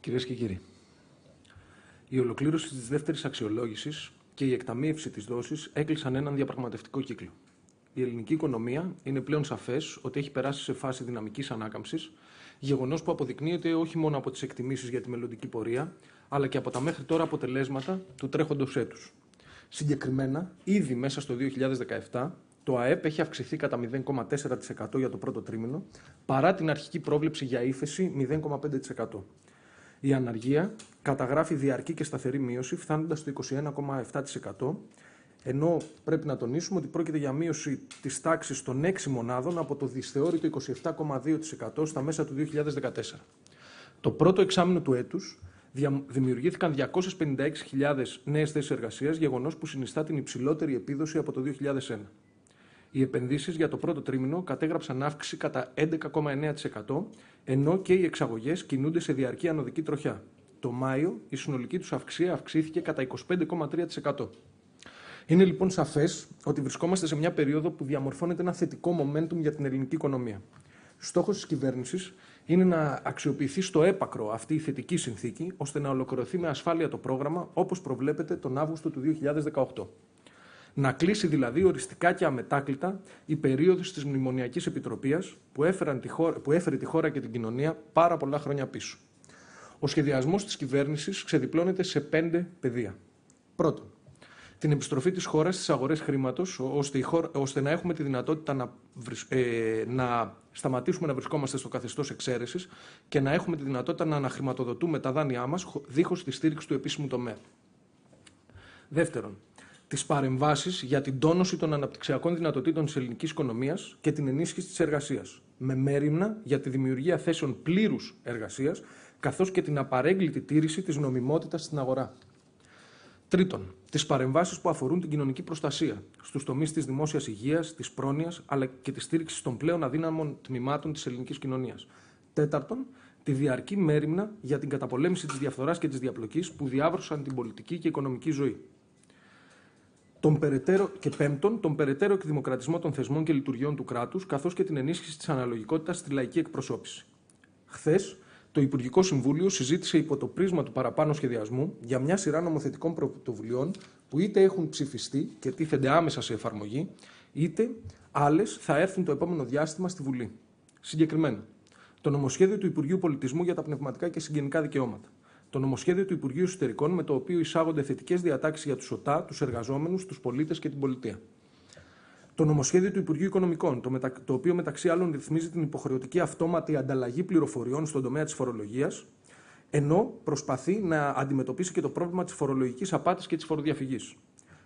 Κυρίες και κύριοι, η ολοκλήρωση της δεύτερης αξιολόγησης και η εκταμείευση της δόσης έκλεισαν έναν διαπραγματευτικό κύκλο. Η ελληνική οικονομία είναι πλέον σαφές ότι έχει περάσει σε φάση δυναμικής ανάκαμψης, γεγονός που αποδεικνύεται όχι μόνο από τις εκτιμήσεις για τη μελλοντική πορεία, αλλά και από τα μέχρι τώρα αποτελέσματα του τρέχοντος έτους. Συγκεκριμένα, ήδη μέσα στο 2017, το ΑΕΠ έχει αυξηθεί κατά 0,4% για το πρώτο τρίμηνο, παρά την αρχική πρόβλεψη για ύφεση 0,5%. Η αναργία καταγράφει διαρκή και σταθερή μείωση, φτάνοντας στο 21,7%, ενώ πρέπει να τονίσουμε ότι πρόκειται για μείωση της τάξης των 6 μονάδων από το δυσθεώρητο 27,2% στα μέσα του 2014. Το πρώτο εξάμεινο του έτους δημιουργήθηκαν 256.000 νέες θέσεις εργασίας, γεγονός που συνιστά την υψηλότερη επίδοση από το 2001. Οι επενδύσεις για το πρώτο τρίμηνο κατέγραψαν αύξηση κατά 11,9%, ενώ και οι εξαγωγές κινούνται σε διαρκή ανωδική τροχιά. Το Μάιο η συνολική τους αυξία αυξήθηκε κατά 25,3%. Είναι λοιπόν σαφές ότι βρισκόμαστε σε μια περίοδο που διαμορφώνεται ένα θετικό momentum για την ελληνική οικονομία. Στόχος της κυβέρνησης είναι να αξιοποιηθεί στο έπακρο αυτή η θετική συνθήκη, ώστε να ολοκληρωθεί με ασφάλεια το πρόγραμμα, όπως προβλέπεται τον Αύγουστο του 2018. Να κλείσει δηλαδή οριστικά και αμετάκλητα η περίοδος της Μνημονιακής Επιτροπή που, που έφερε τη χώρα και την κοινωνία πάρα πολλά χρόνια πίσω. Ο σχεδιασμός της κυβέρνησης ξεδιπλώνεται σε πέντε πεδία. Πρώτον, την επιστροφή της χώρας στις αγορές χρήματος, ώστε, ώστε να έχουμε τη δυνατότητα να, ε, να σταματήσουμε να βρισκόμαστε στο καθεστώς εξαίρεσης και να έχουμε τη δυνατότητα να αναχρηματοδοτούμε τα δάνειά μας δίχως τη στήριξη του επίσημου τομέα. Δεύτερον, τις παρεμβάσεις για την τόνωση των αναπτυξιακών δυνατοτήτων της ελληνικής οικονομίας και την ενίσχυση της εργασίας, με μέρημνα για τη δημιουργία θέσεων πλήρους εργασίας, καθώς και την απαρέγκλητη τήρηση της νομιμότητας στην αγορά. Τρίτον, τις παρεμβάσεις που αφορούν την κοινωνική προστασία στους τομείς της δημόσιας υγείας, της πρόνοιας αλλά και της στήριξης των πλέον αδύναμων τμήματων της ελληνικής κοινωνίας. Τέταρτον, τη διαρκή μέρημνα για την καταπολέμηση της διαφθοράς και της διαπλοκής που διάβρωσαν την πολιτική και οικονομική ζωή. Τον περαιτέρω, και πέμπτον, τον περαιτέρω εκδημοκρατισμό των θεσμών και λειτουργιών του κράτους, καθώς και την ενίσχυση της αναλογικότητας στη λαϊκή εκπροσώπηση. Χθες, το Υπουργικό Συμβούλιο συζήτησε υπό το πρίσμα του παραπάνω σχεδιασμού για μια σειρά νομοθετικών πρωτοβουλειών που είτε έχουν ψηφιστεί και τίθενται άμεσα σε εφαρμογή, είτε άλλες θα έρθουν το επόμενο διάστημα στη Βουλή. Συγκεκριμένα, το νομοσχέδιο του Υπουργείου Πολιτισμού για τα πνευματικά και συγγενικά δικαιώματα. Το νομοσχέδιο του Υπουργείου Εσωτερικών με το οποίο εισάγονται θετικές διατάξεις για τους ΟΤΑ, τους εργαζόμενους, τους πολίτες και την πολιτεία το νομοσχέδιο του Υπουργείου Οικονομικών, το, μετα... το οποίο μεταξύ άλλων ρυθμίζει την υποχρεωτική αυτόματη ανταλλαγή πληροφοριών στον τομέα της φορολογίας, ενώ προσπαθεί να αντιμετωπίσει και το πρόβλημα της φορολογικής απάτης και της φοροδιαφυγής.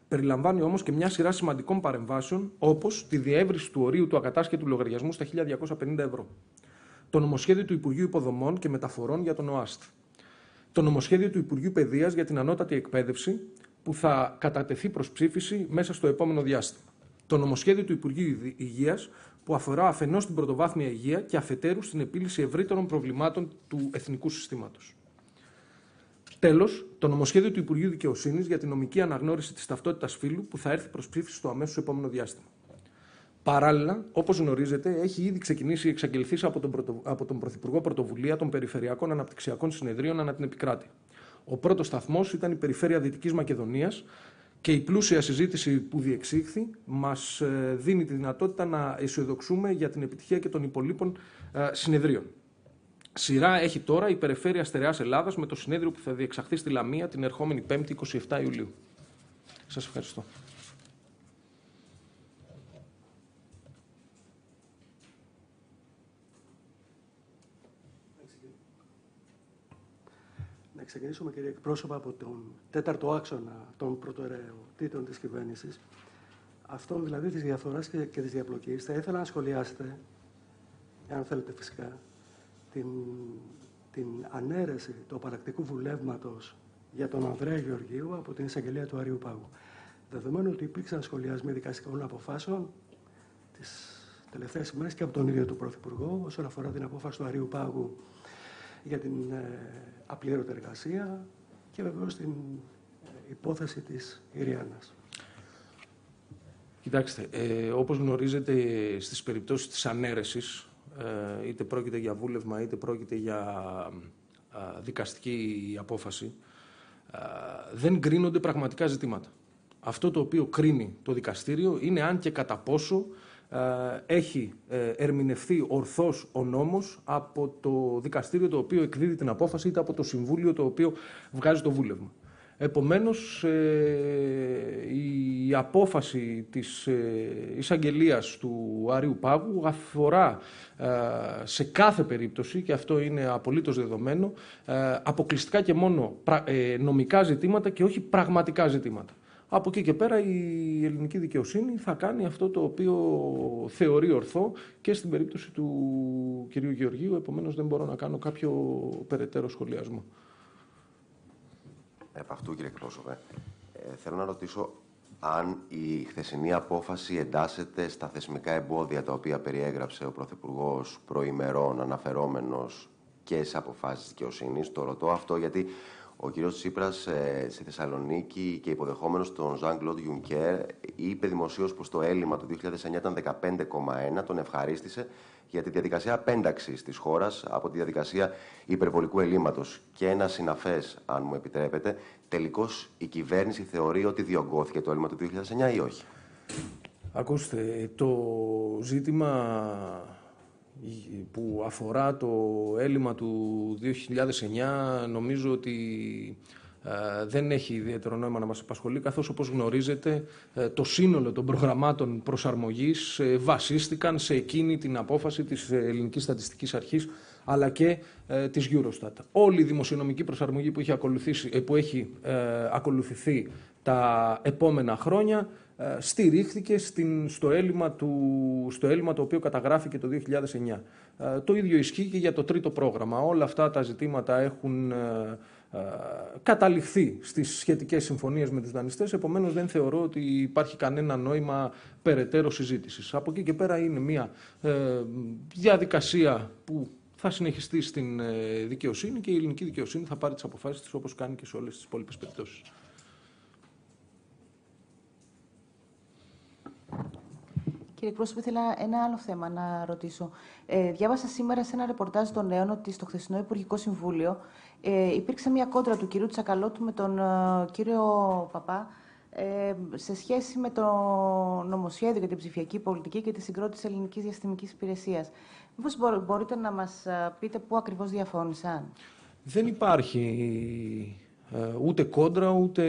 Περιλαμβάνει όμως και μια σειρά σημαντικών παρεμβάσεων, όπως τη διεύρυνση του ορίου του ακατάσχετου λογαριασμού στα 1.250 ευρώ. Το νομοσχέδιο του Υπουργείου Υποδομών και Μεταφορών για τον ΟΑΣΤ. Το νομοσχέδιο του Υπουργείου Παιδείας για την ανώτατη εκπαίδευση, που θα κατατεθεί προς ψήφιση μέσα στο επόμενο διάστημα το νομοσχέδιο του Υπουργείου Υγείας που αφορά αφενός την πρωτοβάθμια υγεία και αφετέρου στην επίλυση ευρύτερων προβλημάτων του εθνικού συστήματος. Τέλος, το νομοσχέδιο του Υπουργείου Δικαιοσύνης για την νομική αναγνώριση της ταυτότητας φύλου που θα έρθει προς ψήφιση στο αμέσως επόμενο διάστημα. Παράλληλα, όπως γνωρίζετε, έχει ήδη ξεκινήσει η εξαγγελθή από τον, πρωτο... από τον Πρωθυπουργό Πρωτοβουλία των Περιφερειακών Αναπτυξιακών Συνεδρίων ανά την επικράτη. Ο πρώτος σταθμός ήταν η Περιφέρεια Δυτικής Μακεδονίας, και η πλούσια συζήτηση που διεξήχθη μας ε, δίνει τη δυνατότητα να αισιοδοξούμε για την επιτυχία και των υπολείπων ε, συνεδρίων. Σειρά έχει τώρα η Περιφέρεια Στερεάς Ελλάδας με το συνέδριο που θα διεξαχθεί στη Λαμία την ερχόμενη 5η 27 Ιουλίου. Σας ευχαριστώ. Ξεκινήσουμε, κύριε εκπρόσωπα, από τον τέταρτο άξονα των προτεραιοτήτων της κυβέρνησης. Αυτό δηλαδή της διαφθοράς και, και της διαπλοκής. Θα ήθελα να σχολιάσετε, αν θέλετε φυσικά, την, την ανέρεση του παρακτικού βουλεύματος για τον Ανδρέα Γεωργίου από την εισαγγελία του Αριού Πάγου. Δεδομένου ότι υπήρξαν σχολιασμοί δικαστικών αποφάσεων τις τελευταίες ημέρες και από τον ίδιο του Πρωθυπουργό όσον αφορά την απόφαση του Αριού Πάγου για την ε, απλήρωτη εργασία και βεβαίως την ε, υπόθεση της Ιριάννας. Κοιτάξτε, ε, όπως γνωρίζετε στις περιπτώσεις της ανέρεσης, ε, είτε πρόκειται για βούλευμα είτε πρόκειται για δικαστική απόφαση, δεν κρίνονται πραγματικά ζητήματα. Αυτό το οποίο κρίνει το δικαστήριο είναι αν και κατά πόσο έχει ε, ερμηνευθεί ορθώς ο νόμος από το δικαστήριο το οποίο εκδίδει την απόφαση είτε από το Συμβούλιο το οποίο βγάζει το βούλευμα. Επομένως, ε, η απόφαση της ε, εισαγγελίας του Άριου Πάγου αφορά ε, σε κάθε περίπτωση, και αυτό είναι απολύτως δεδομένο, αποκλειστικά και μόνο νομικά ζητήματα και όχι πραγματικά ζητήματα. Από εκεί και πέρα η ελληνική δικαιοσύνη θα κάνει αυτό το οποίο θεωρεί ορθό και στην περίπτωση του κυρίου Γεωργίου, επομένως δεν μπορώ να κάνω κάποιο περαιτέρω σχολιασμό. Επ' αυτού, κύριε εκπρόσωπε, ε, θέλω να ρωτήσω αν η χθεσινή απόφαση εντάσσεται στα θεσμικά εμπόδια τα οποία περιέγραψε ο Πρωθυπουργός προημερών αναφερόμενος και σε αποφάσεις δικαιοσύνης. Το ρωτώ αυτό γιατί ο κ. Τσίπρας ε, στη Θεσσαλονίκη και υποδεχόμενος τον Ζαν Κλοντ Γιουνκέρ είπε δημοσίως πως το έλλειμμα του 2009 ήταν 15,1, τον ευχαρίστησε για τη διαδικασία απένταξης της χώρας από τη διαδικασία υπερβολικού ελλείμματος. Και ένα συναφές, αν μου επιτρέπετε, τελικώς η κυβέρνηση θεωρεί ότι διωγγώθηκε το έλλειμμα του 2009 ή όχι; Ακούστε, το ζήτημα που αφορά το έλλειμμα του 2009 νομίζω ότι ε, δεν έχει ιδιαίτερο νόημα να μας απασχολεί, καθώς όπως γνωρίζετε ε, το σύνολο των προγραμμάτων προσαρμογής ε, βασίστηκαν σε εκείνη την απόφαση της Ελληνικής Στατιστικής Αρχής αλλά και ε, της Eurostat. Όλη η δημοσιονομική προσαρμογή που έχει, ακολουθήσει, που έχει ακολουθηθεί τα επόμενα χρόνια στηρίχθηκε στην, στο, έλλειμμα του, στο έλλειμμα το οποίο καταγράφηκε το 2009. Το ίδιο ισχύει και για το τρίτο πρόγραμμα. Όλα αυτά τα ζητήματα έχουν ε, καταληφθεί στις σχετικές συμφωνίες με τους δανειστές, επομένως δεν θεωρώ ότι υπάρχει κανένα νόημα περαιτέρω συζήτησης. Από εκεί και πέρα είναι μια ε, διαδικασία που θα συνεχιστεί στην ε, δικαιοσύνη και η ελληνική δικαιοσύνη θα πάρει τις αποφάσεις της όπως κάνει και σε όλες τις υπόλοιπες περιπτώσεις. Κύριε Πρόσωπε, ήθελα ένα άλλο θέμα να ρωτήσω. Ε, διάβασα σήμερα σε ένα ρεπορτάζ των νέων ότι στο χθεσινό Υπουργικό Συμβούλιο ε, υπήρξε μια κόντρα του κυρίου Τσακαλώτου με τον ε, κύριο Παπά ε, σε σχέση με το νομοσχέδιο για την ψηφιακή πολιτική και τη συγκρότηση ελληνικής διαστημικής υπηρεσίας. Μήπως μπορείτε να μας ε, πείτε πού ακριβώς διαφώνησαν; Δεν υπάρχει ούτε κόντρα ούτε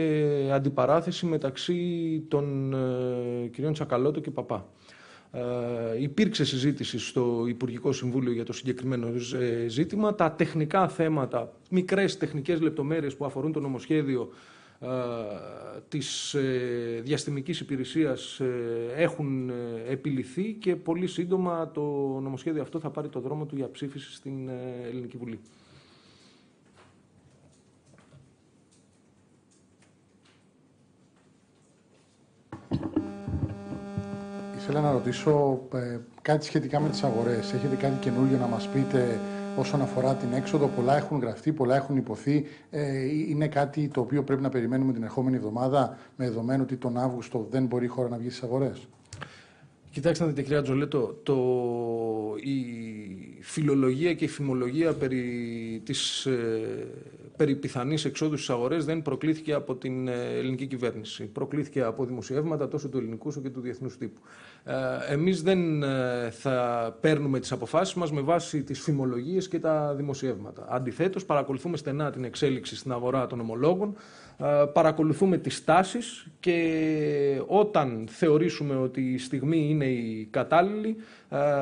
αντιπαράθεση μεταξύ των κυρίων Τσακαλώτου και Παπά. Ε, υπήρξε συζήτηση στο Υπουργικό Συμβούλιο για το συγκεκριμένο ε, ζήτημα. Τα τεχνικά θέματα, μικρές τεχνικές λεπτομέρειες που αφορούν το νομοσχέδιο ε, της ε, διαστημικής υπηρεσίας έχουν επιληθεί και πολύ σύντομα το νομοσχέδιο αυτό θα πάρει το δρόμο του για ψήφιση στην Ελληνική Βουλή. Θέλω να ρωτήσω ε, κάτι σχετικά με τις αγορές. Έχετε κάτι καινούργιο να μας πείτε όσον αφορά την έξοδο; Πολλά έχουν γραφτεί, πολλά έχουν υποθεί. Ε, είναι κάτι το οποίο πρέπει να περιμένουμε την ερχόμενη εβδομάδα με δεδομένο ότι τον Αύγουστο δεν μπορεί η χώρα να βγει στις αγορές; Κοιτάξτε να δείτε κυρία Τζολέτο, το, η φιλολογία και η φημολογία περί της ε, περί πιθανής εξόδου στις αγορές δεν προκλήθηκε από την ε, ελληνική κυβέρνηση. Προκλήθηκε από δημοσιεύματα τόσο του ελληνικού όσο και του διεθνούς τύπου. Ε, εμείς δεν ε, θα παίρνουμε τις αποφάσεις μας με βάση τις φημολογίες και τα δημοσιεύματα. Αντιθέτως, παρακολουθούμε στενά την εξέλιξη στην αγορά των ομολόγων, ε, παρακολουθούμε τις τάσεις και όταν θεωρήσουμε ότι η στιγμή είναι η κατάλληλη,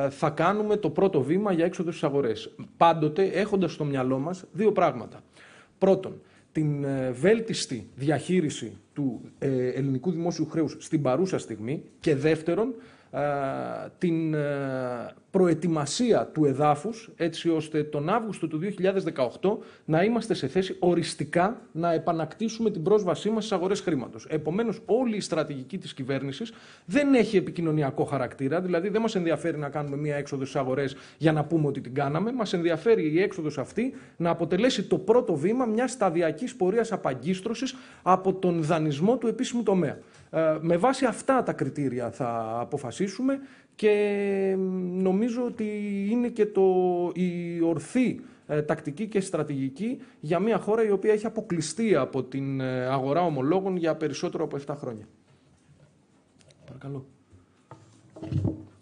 θα κάνουμε το πρώτο βήμα για έξοδο στις αγορές. Πάντοτε έχοντας στο μυαλό μας δύο πράγματα. Πρώτον, την βέλτιστη διαχείριση του ελληνικού δημόσιου χρέους στην παρούσα στιγμή και δεύτερον, την ε, προετοιμασία του εδάφους έτσι ώστε τον Αύγουστο του 2018 να είμαστε σε θέση οριστικά να επανακτήσουμε την πρόσβασή μας στις αγορές χρήματος. Επομένως όλη η στρατηγική της κυβέρνησης δεν έχει επικοινωνιακό χαρακτήρα, δηλαδή δεν μας ενδιαφέρει να κάνουμε μία έξοδο στις αγορές για να πούμε ότι την κάναμε, μας ενδιαφέρει η έξοδος αυτή να αποτελέσει το πρώτο βήμα μιας σταδιακής πορείας απαγκίστρωσης από τον δανεισμό του επίσημου τομέα. Ε, με βάση αυτά τα κριτήρια θα αποφασίσουμε και νομίζω ότι είναι και το, η ορθή ε, τακτική και στρατηγική για μια χώρα η οποία έχει αποκλειστεί από την ε, αγορά ομολόγων για περισσότερο από 7 χρόνια. Παρακαλώ.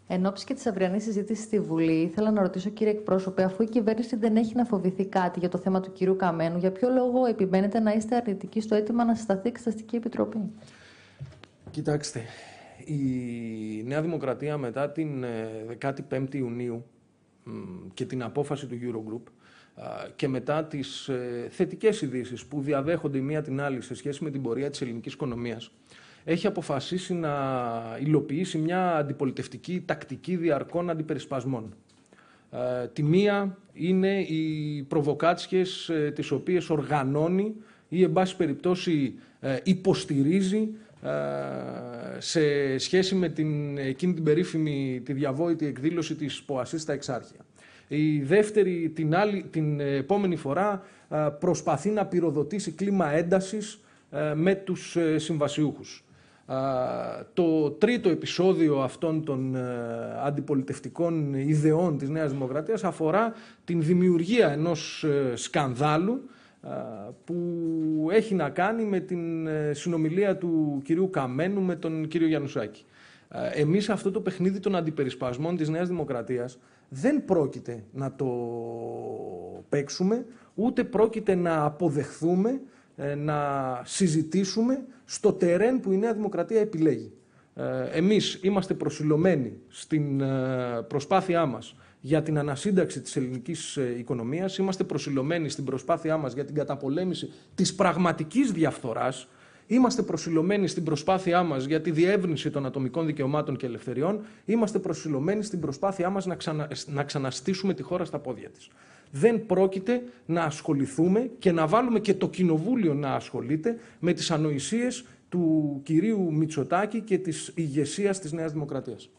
Εν ώψη και της αυριανής συζήτησης στη Βουλή, ήθελα να ρωτήσω, κύριε εκπρόσωπε, αφού η κυβέρνηση δεν έχει να φοβηθεί κάτι για το θέμα του κυρίου Καμένου, για ποιο λόγο επιμένετε να είστε αρνητικοί στο αίτημα να συσταθεί εξεταστική επιτροπή; Κοιτάξτε, η Νέα Δημοκρατία μετά την 15η Ιουνίου και την απόφαση του Eurogroup και μετά τις ε, θετικές ειδήσεις που διαδέχονται η μία την άλλη σε σχέση με την πορεία της ελληνικής οικονομίας, έχει αποφασίσει να υλοποιήσει μια αντιπολιτευτική τακτική διαρκών αντιπερισπασμών. Ε, τη μία είναι οι προβοκάτσιες ε, τις οποίες οργανώνει ή εν πάση περιπτώσει υποστηρίζει σε σχέση με την, εκείνη την περίφημη, τη διαβόητη εκδήλωση της ΠΟΑΣΥ στα Εξάρχεια. Η δεύτερη την, άλλη, την επόμενη φορά προσπαθεί να πυροδοτήσει κλίμα έντασης με τους ε, συμβασιούχους. Το τρίτο επεισόδιο αυτών των ε, αντιπολιτευτικών ιδεών της Νέας Δημοκρατίας αφορά την δημιουργία ενός ε, σκανδάλου που έχει να κάνει με την συνομιλία του κυρίου Καμένου με τον κύριο Γιαννουσάκη. Εμείς αυτό το παιχνίδι των αντιπερισπασμών της Νέας Δημοκρατίας δεν πρόκειται να το παίξουμε, ούτε πρόκειται να αποδεχθούμε, ε, να συζητήσουμε στο τερέν που η Νέα Δημοκρατία επιλέγει. Ε, εμείς είμαστε προσιλωμένοι στην ε, προσπάθειά μας για την ανασύνταξη της ελληνικής οικονομίας, είμαστε προσιλωμένοι στην προσπάθειά μας για την καταπολέμηση της πραγματικής διαφθοράς, Είμαστε προσιλωμένοι στην προσπάθειά μας για τη διεύρυνση των ατομικών δικαιωμάτων και ελευθεριών. Είμαστε προσιλωμένοι στην προσπάθειά μας να, ξανα... να ξαναστήσουμε τη χώρα στα πόδια της. Δεν πρόκειται να ασχοληθούμε και να βάλουμε και το Κοινοβούλιο να ασχολείται με τις ανοησίες του κυρίου Μητσοτάκη και της ηγεσίας της Νέας Δημοκρατίας.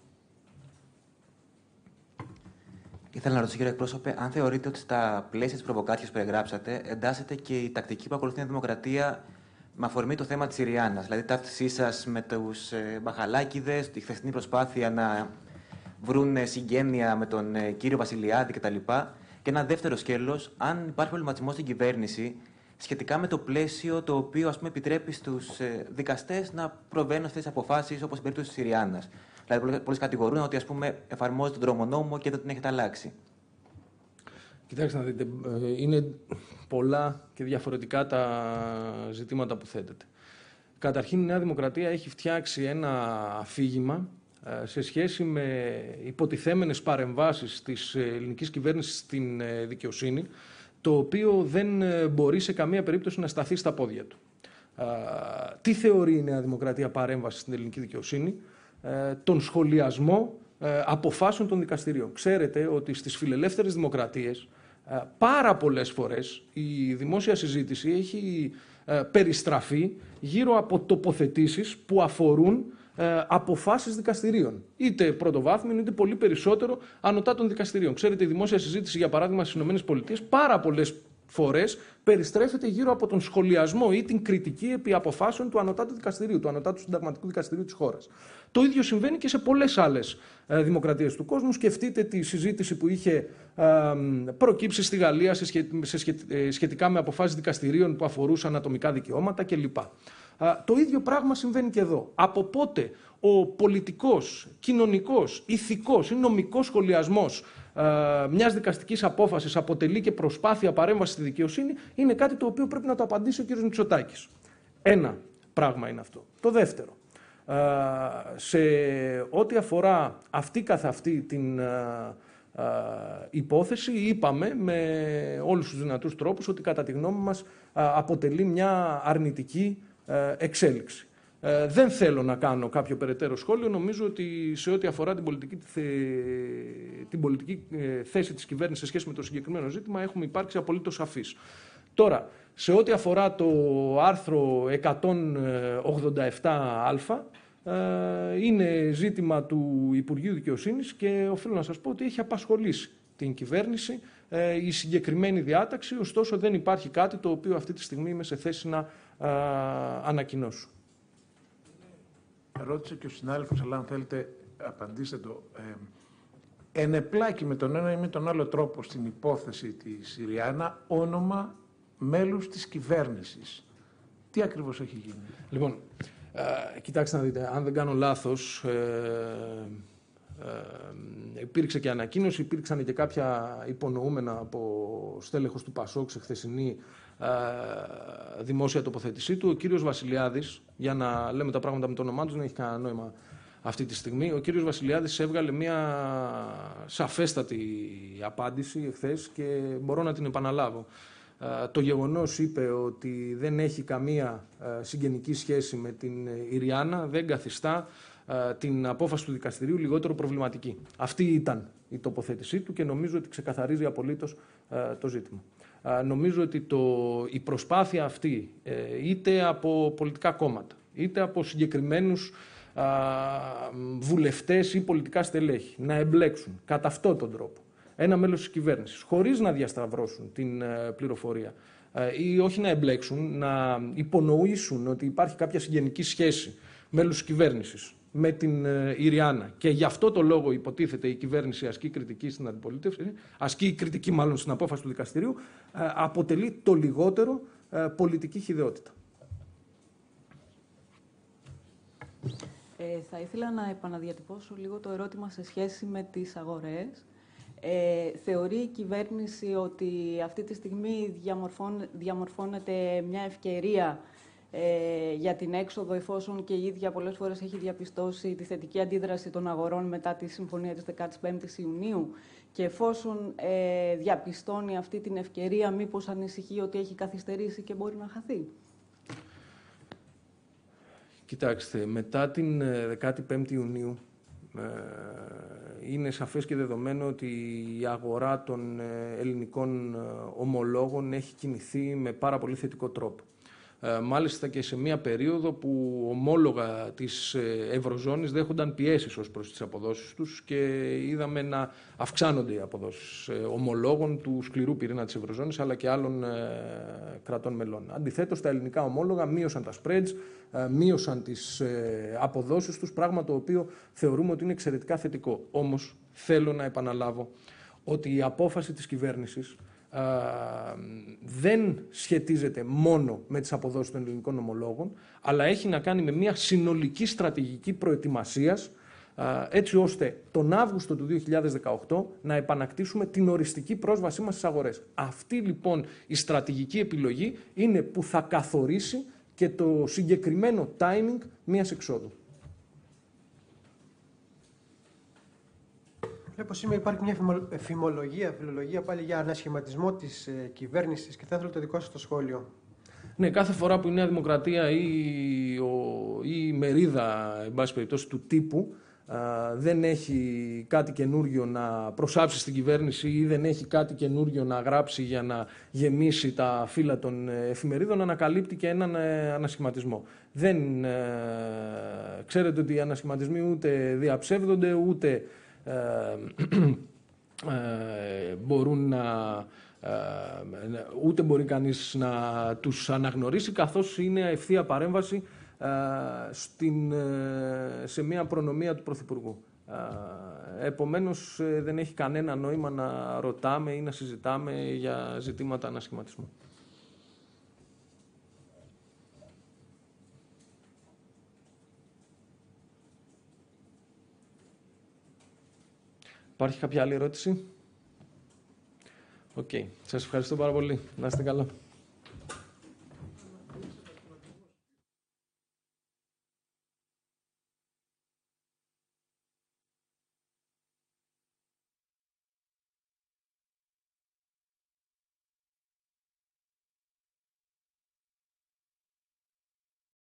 Ήθελα να ρωτήσω, κύριε εκπρόσωπε, αν θεωρείτε ότι στα πλαίσια της προβοκάτια που περιγράψατε εντάσσεται και η τακτική που ακολουθεί η Δημοκρατία με αφορμή το θέμα της Συριάννα. Δηλαδή, ταύτισή σας με τους ε, Μπαχαλάκηδες, τη χθεσινή προσπάθεια να βρουν συγγένεια με τον ε, κύριο Βασιλιάδη κτλ. Και ένα δεύτερο σκέλος, αν υπάρχει προβληματισμός στην κυβέρνηση σχετικά με το πλαίσιο το οποίο ας πούμε, επιτρέπει στους ε, δικαστές να προβαίνουν αυτέ τι αποφάσεις, όπως η περίπτωση της Συριάννας. Δηλαδή, πολλοί κατηγορούν ότι ας πούμε, εφαρμόζει τον τρομονόμο και δεν την έχετε αλλάξει. Κοιτάξτε να δείτε, ε, είναι πολλά και διαφορετικά τα ζητήματα που θέτεται. Καταρχήν η Νέα Δημοκρατία έχει φτιάξει ένα αφήγημα ε, σε σχέση με υποτιθέμενες παρεμβάσεις της ελληνικής κυβέρνησης στην ε, δικαιοσύνη, το οποίο δεν μπορεί σε καμία περίπτωση να σταθεί στα πόδια του. Τι θεωρεί η Νέα Δημοκρατία παρέμβαση στην ελληνική δικαιοσύνη, τον σχολιασμό αποφάσεων των δικαστηρίων. Ξέρετε ότι στις φιλελεύθερες δημοκρατίες ε, πάρα πολλές φορές η δημόσια συζήτηση έχει ε, περιστραφεί γύρω από τοποθετήσεις που αφορούν ε, αποφάσεις δικαστηρίων. Είτε πρωτοβάθμιων, είτε πολύ περισσότερο ανωτά των δικαστηρίων. Ξέρετε, η δημόσια συζήτηση, για παράδειγμα, στις ΗΠΑ πάρα πολλές φορές περιστρέφεται γύρω από τον σχολιασμό ή την κριτική επί αποφάσεων του ανωτάτου δικαστηρίου, του ανωτάτου συνταγματικού δικαστηρίου της χώρας. Το ίδιο συμβαίνει και σε πολλές άλλες ε, δημοκρατίες του κόσμου. Σκεφτείτε τη συζήτηση που είχε ε, προκύψει στη Γαλλία σε ε, σχετικά με αποφάσεις δικαστηρίων που αφορούσαν ατομικά δικαιώματα κλπ. Το ίδιο πράγμα συμβαίνει και εδώ. Από πότε ο πολιτικός, κοινωνικός, ηθικός ή νομικός σχολιασμός ε, μιας δικαστικής απόφασης αποτελεί και προσπάθεια παρέμβασης στη δικαιοσύνη, είναι κάτι το οποίο πρέπει να το απαντήσει ο κ. Μητσοτάκης. Ένα πράγμα είναι αυτό. Το δεύτερο. Ε, σε ό,τι αφορά αυτή καθ' αυτή την ε, υπόθεση είπαμε με όλους τους δυνατούς τρόπους ότι κατά τη γνώμη μας αποτελεί μια αρνητική εξέλιξη. Ε, δεν θέλω να κάνω κάποιο περαιτέρω σχόλιο. Νομίζω ότι σε ό,τι αφορά την πολιτική, την πολιτική ε, θέση της κυβέρνησης σε σχέση με το συγκεκριμένο ζήτημα έχουμε υπάρξει απολύτως σαφείς. Τώρα, σε ό,τι αφορά το άρθρο 187α, ε, είναι ζήτημα του Υπουργείου Δικαιοσύνης και οφείλω να σας πω ότι έχει απασχολήσει την κυβέρνηση η συγκεκριμένη διάταξη, ωστόσο δεν υπάρχει κάτι το οποίο αυτή τη στιγμή είμαι σε θέση να ανακοινώσω. Ρώτησε και ο συνάδελφος, αλλά αν θέλετε απαντήστε το. Ε, ενεπλάκει με τον ένα ή με τον άλλο τρόπο στην υπόθεση της Συριάννα όνομα μέλους της κυβέρνησης. Τι ακριβώς έχει γίνει; Λοιπόν, ε, κοιτάξτε να δείτε, αν δεν κάνω λάθος, ε, ε, υπήρξε και ανακοίνωση, υπήρξαν και κάποια υπονοούμενα από στέλεχος του Πασόκ σε χθεσινή ε, δημόσια τοποθέτησή του. Ο κύριος Βασιλιάδης, για να λέμε τα πράγματα με το όνομά τους, δεν έχει κανένα νόημα αυτή τη στιγμή. Ο κύριος Βασιλιάδης έβγαλε μια σαφέστατη απάντηση εχθές και μπορώ να την επαναλάβω. Ε, το γεγονός είπε ότι δεν έχει καμία ε, συγγενική σχέση με την Ιριάννα, δεν καθιστά ε, την απόφαση του δικαστηρίου λιγότερο προβληματική. Αυτή ήταν η τοποθέτησή του και νομίζω ότι ξεκαθαρίζει απολύτως το ζήτημα. Νομίζω ότι το, η προσπάθεια αυτή είτε από πολιτικά κόμματα είτε από συγκεκριμένους βουλευτές ή πολιτικά στελέχη να εμπλέξουν κατά αυτόν τον τρόπο ένα μέλος της κυβέρνησης χωρίς να διασταυρώσουν την ε, πληροφορία ε, ή όχι να εμπλέξουν, να υπονοήσουν ότι υπάρχει κάποια συγγενική σχέση μέλους της κυβέρνησης με την ε, Ιριάννα και γι' αυτό το λόγο υποτίθεται η κυβέρνηση ασκεί κριτική στην αντιπολίτευση, ασκεί κριτική μάλλον στην απόφαση του δικαστηρίου, αποτελεί το λιγότερο πολιτική χειδαιότητα. Ε, θα ήθελα να επαναδιατυπώσω λίγο το ερώτημα σε σχέση με τις αγορές. Ε, θεωρεί η κυβέρνηση ότι αυτή τη στιγμή διαμορφώνεται μια ευκαιρία ε, για την έξοδο, εφόσον και η ίδια πολλές φορές έχει διαπιστώσει τη θετική αντίδραση των αγορών μετά τη συμφωνία της 15ης Ιουνίου και εφόσον ε, διαπιστώνει αυτή την ευκαιρία, μήπως ανησυχεί ότι έχει καθυστερήσει και μπορεί να χαθεί. Κοιτάξτε, μετά την 15η ε, Ιουνίου ε, είναι σαφές και δεδομένο ότι η αγορά των ε, ελληνικών ομολόγων έχει κινηθεί με πάρα πολύ θετικό τρόπο. Ε, μάλιστα και σε μια περίοδο που ομόλογα της ε, Ευρωζώνης δέχονταν πιέσεις ως προς τις αποδόσεις τους και είδαμε να αυξάνονται οι αποδόσεις ε, ομολόγων του σκληρού πυρήνα της Ευρωζώνης αλλά και άλλων κρατών μελών. Αντιθέτως, τα ελληνικά ομόλογα μείωσαν τα spreads, μείωσαν τις αποδόσεις τους, πράγμα το οποίο θεωρούμε ότι είναι εξαιρετικά θετικό. Όμως, θέλω να επαναλάβω ότι η απόφαση της κυβέρνησης δεν σχετίζεται μόνο με τις αποδόσεις των ελληνικών ομολόγων, αλλά έχει να κάνει με μια συνολική στρατηγική προετοιμασίας, έτσι ώστε τον Αύγουστο του 2018 να επανακτήσουμε την οριστική πρόσβασή μας στις αγορές. Αυτή λοιπόν η στρατηγική επιλογή είναι που θα καθορίσει και το συγκεκριμένο timing μιας εξόδου. Βλέπω σήμερα υπάρχει μια φημολογία, φιλολογία πάλι για ανασχηματισμό της ε, κυβέρνησης και θα ήθελα το δικό σας το σχόλιο. Ναι, κάθε φορά που η Νέα Δημοκρατία ή, ο, ή η μερίδα, εν πάση περιπτώσει, του τύπου δεν έχει κάτι καινούριο να προσάψει στην κυβέρνηση ή δεν έχει κάτι καινούριο να γράψει για να γεμίσει τα φύλλα των ε, εφημερίδων, ανακαλύπτει και έναν ε, ανασχηματισμό. Δεν, ε, ξέρετε ότι οι ανασχηματισμοί ούτε διαψεύδονται, ούτε ε, ε, μπορούν να ε, ούτε μπορεί κανείς να τους αναγνωρίσει καθώς είναι ευθεία παρέμβαση στην, σε μια προνομία του Πρωθυπουργού. Επομένως δεν έχει κανένα νόημα να ρωτάμε ή να συζητάμε για ζητήματα ανασχηματισμού. Υπάρχει κάποια άλλη ερώτηση; OK. Okay. Σας ευχαριστώ πάρα πολύ. Να είστε καλά.